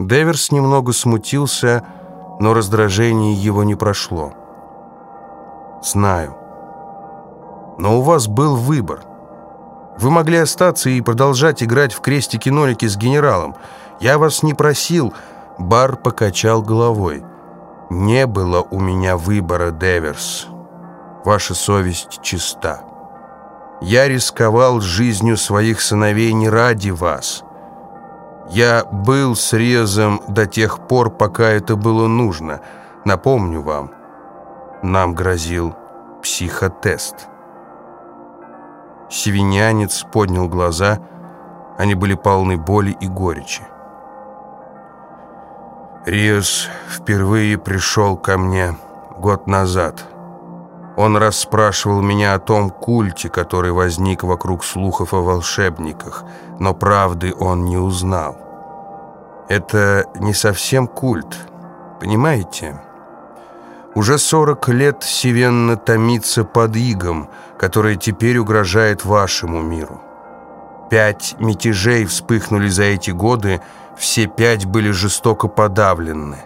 Деверс немного смутился, но раздражение его не прошло. «Знаю. Но у вас был выбор. Вы могли остаться и продолжать играть в крестики-нолики с генералом. Я вас не просил...» Бар покачал головой. «Не было у меня выбора, Деверс. Ваша совесть чиста. Я рисковал жизнью своих сыновей не ради вас. Я был срезом до тех пор, пока это было нужно. Напомню вам, нам грозил психотест». Севинянец поднял глаза, они были полны боли и горечи. Риос впервые пришел ко мне год назад. Он расспрашивал меня о том культе, который возник вокруг слухов о волшебниках, но правды он не узнал. Это не совсем культ, понимаете? Уже 40 лет Севенна томится под игом, которое теперь угрожает вашему миру. Пять мятежей вспыхнули за эти годы, все пять были жестоко подавлены.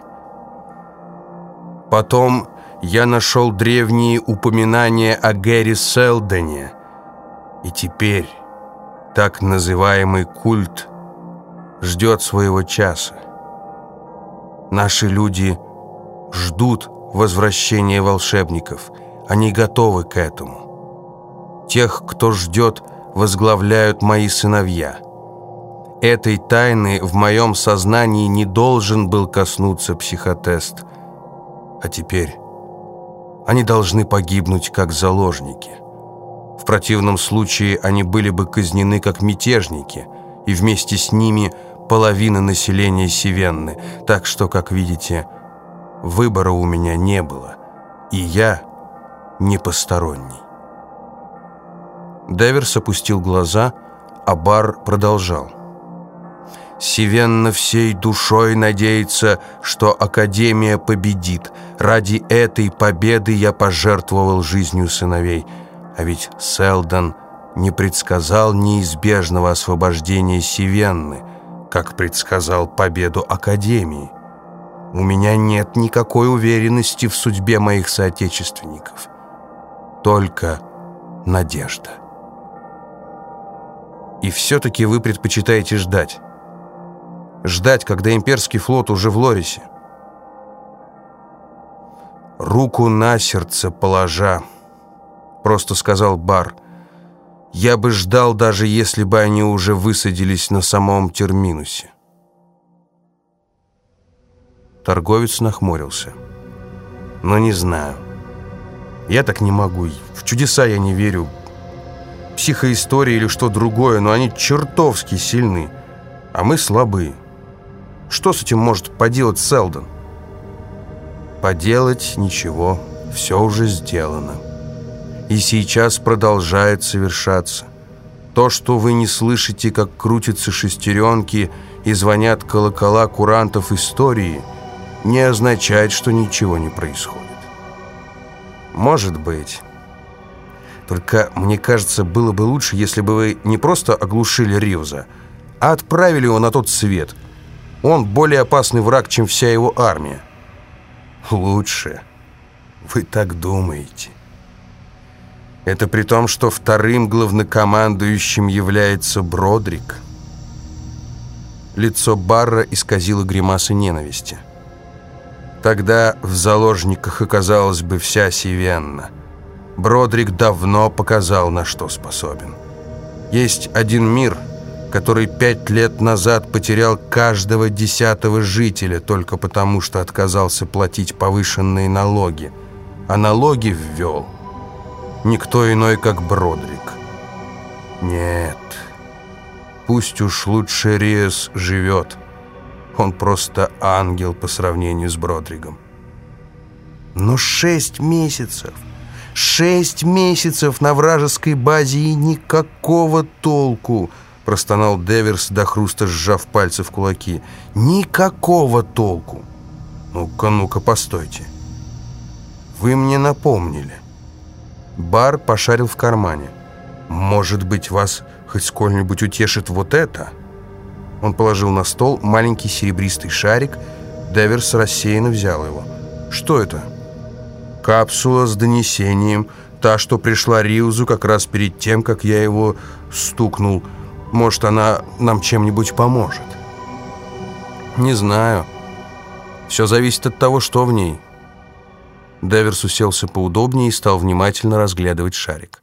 Потом я нашел древние упоминания о Гэри Селдоне, и теперь так называемый культ ждет своего часа. Наши люди ждут возвращения волшебников, они готовы к этому. Тех, кто ждет, возглавляют мои сыновья – Этой тайны в моем сознании не должен был коснуться психотест. А теперь они должны погибнуть как заложники. В противном случае они были бы казнены как мятежники, и вместе с ними половина населения Севенны. Так что, как видите, выбора у меня не было, и я не посторонний. Деверс опустил глаза, а Бар продолжал. Сивенна всей душой надеется, что Академия победит. Ради этой победы я пожертвовал жизнью сыновей. А ведь Селдон не предсказал неизбежного освобождения Сивенны, как предсказал победу Академии. У меня нет никакой уверенности в судьбе моих соотечественников. Только надежда. И все-таки вы предпочитаете ждать. Ждать, когда имперский флот уже в Лорисе. «Руку на сердце положа», — просто сказал Бар. «Я бы ждал, даже если бы они уже высадились на самом терминусе». Торговец нахмурился. «Но не знаю. Я так не могу. В чудеса я не верю. Психоистория или что другое, но они чертовски сильны, а мы слабые». Что с этим может поделать Селдон? Поделать ничего, все уже сделано. И сейчас продолжает совершаться. То, что вы не слышите, как крутятся шестеренки и звонят колокола курантов истории, не означает, что ничего не происходит. Может быть. Только, мне кажется, было бы лучше, если бы вы не просто оглушили Ривза, а отправили его на тот свет – он более опасный враг, чем вся его армия. Лучше. Вы так думаете. Это при том, что вторым главнокомандующим является Бродрик. Лицо Барра исказило гримасы ненависти. Тогда в заложниках оказалась бы вся Сивенна. Бродрик давно показал, на что способен. Есть один мир — который пять лет назад потерял каждого десятого жителя только потому, что отказался платить повышенные налоги. А налоги ввел никто иной, как Бродрик. Нет, пусть уж лучше Риес живет. Он просто ангел по сравнению с Бродригом. Но шесть месяцев, шесть месяцев на вражеской базе и никакого толку – простонал Деверс до хруста, сжав пальцы в кулаки. «Никакого толку!» «Ну-ка, ну-ка, постойте!» «Вы мне напомнили!» Бар пошарил в кармане. «Может быть, вас хоть сколь-нибудь утешит вот это?» Он положил на стол маленький серебристый шарик. Деверс рассеянно взял его. «Что это?» «Капсула с донесением. Та, что пришла Риузу как раз перед тем, как я его стукнул. Может, она нам чем-нибудь поможет?» «Не знаю. Все зависит от того, что в ней». Деверс уселся поудобнее и стал внимательно разглядывать шарик.